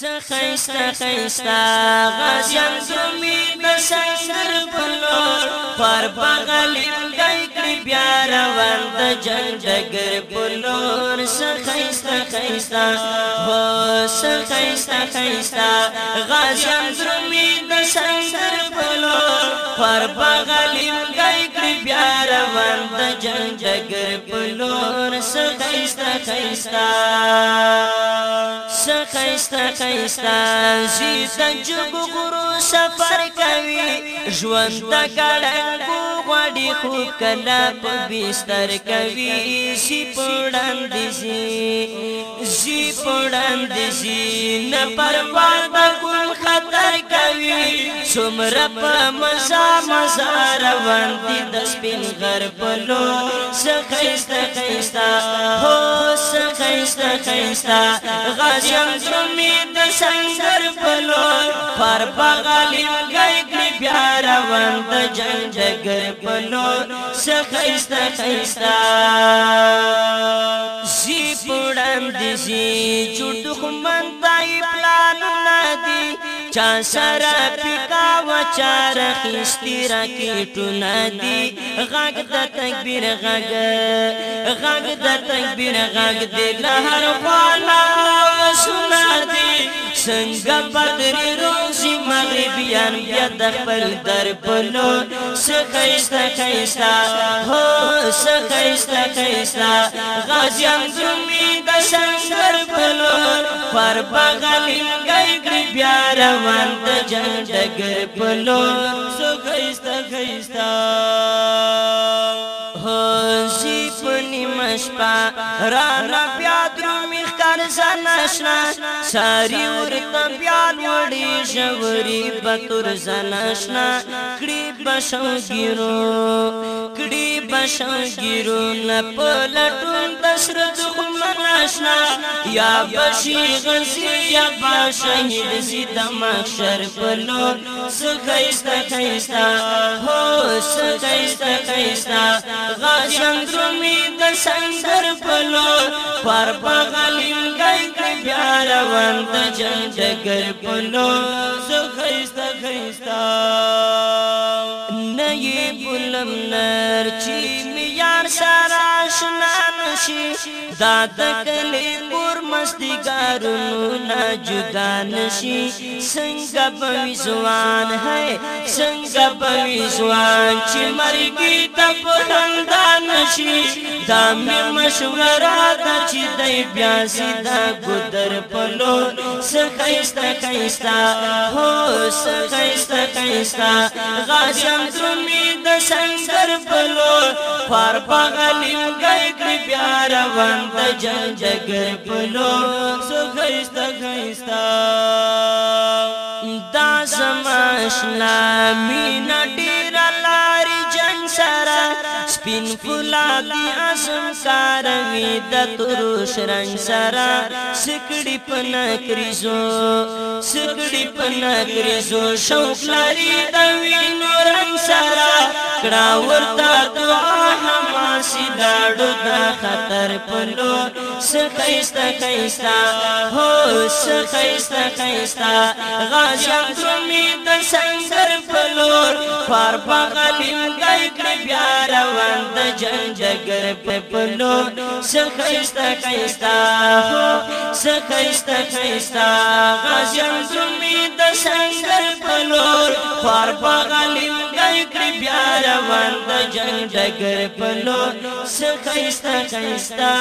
سخیستا خیستا غازیان زمی د سنگر بلور پر بغلیم دای کړی بیا روان د جنگ دګر بلور سخیستا خیستا هو سخیستا خیستا غازیان زمی د سنگر بلور پر بغلیم دای کړی بیا روان د جنگ دګر بلور سخیستا خیستا سخیستا خیستا زید جب غرو سفر کوي ژوند د کړنګو غړي خو کلا په بستر کوي سی پړند زی زی پړند زی نه پروا د ګل خطر کوي څومره په مزا مزا روان دي د سپین غر په لو سخیستا خیستا هو خیستا خیستا غاشم زرمی د سنگر پلور پر بغالیم گئی گلی بیارا وان د جنگ جگر پلور سخیستا خیستا شي پړم دي شي چټ خمن دای پلان ندی چا سره پکا وچار خستی را کیټو ندی غږ د تکبیر غږ غږ د تکبیر غږ دې لهر خوانا سنا دي څنګه بدر رو جان بیا د خپل در په لور سخیستا خیستا هو سخیستا خیستا غازیان زمي د سنگر په لور پر بغلین گئی بیا روان د جان ډګر په لور سخیستا خیستا هو سی پنی مشپا را را بیا درو میخ یار زن اشنا ساری ورته پیار وړي ژوري بتور زن اشنا کړي بشو ګیرو کړي بشو ګیرو نه پلټون د سر د خمن اشنا یا بشي غزي یا بشهید زید محشر پلور سخیستا خیستا هو سخیستا خیستا غاشندرو می د سنگر پلور پر بغلی روان د چند ګرپلو زو خيستا خيستا نه یې بلم نر چې یار سره شنا نشي دا د کلی مستګارونو نه جدا نشي څنګه په ځوان هي څنګه په ځوان چې مرګي ته پوهندان نشي دا مې مشوره ده چې دای بیا سیدا ګدر پلو سخیستا خیستا هو سخیستا خیستا غاشم ترمی د سنگر پلو خار پغلیم گئی کړی بیا روان د جنگ جګر پلو سغیستا غیستا دا سماشنا مینا ډیر لاري جنگ سره سپین فولادي اسم کار می د تروش رنگ سره سکړی پنا کریزو سګړي په نګریزو شوق لري د وینو رنگ سره کړه ورته دعا هم داړو دا خطر پلو سخیستا خیستا هو سخیستا خیستا غاشم ترمی د سنگر پلور پار بغلیم دای کړ بیا روان د جنجګر په پلور سخیستا خیستا هو سخیستا خیستا غاشم ترمی د سنگر پلور پار بغلیم کړی بیا روان د جنگ ډګر په لور سخیستا خیستا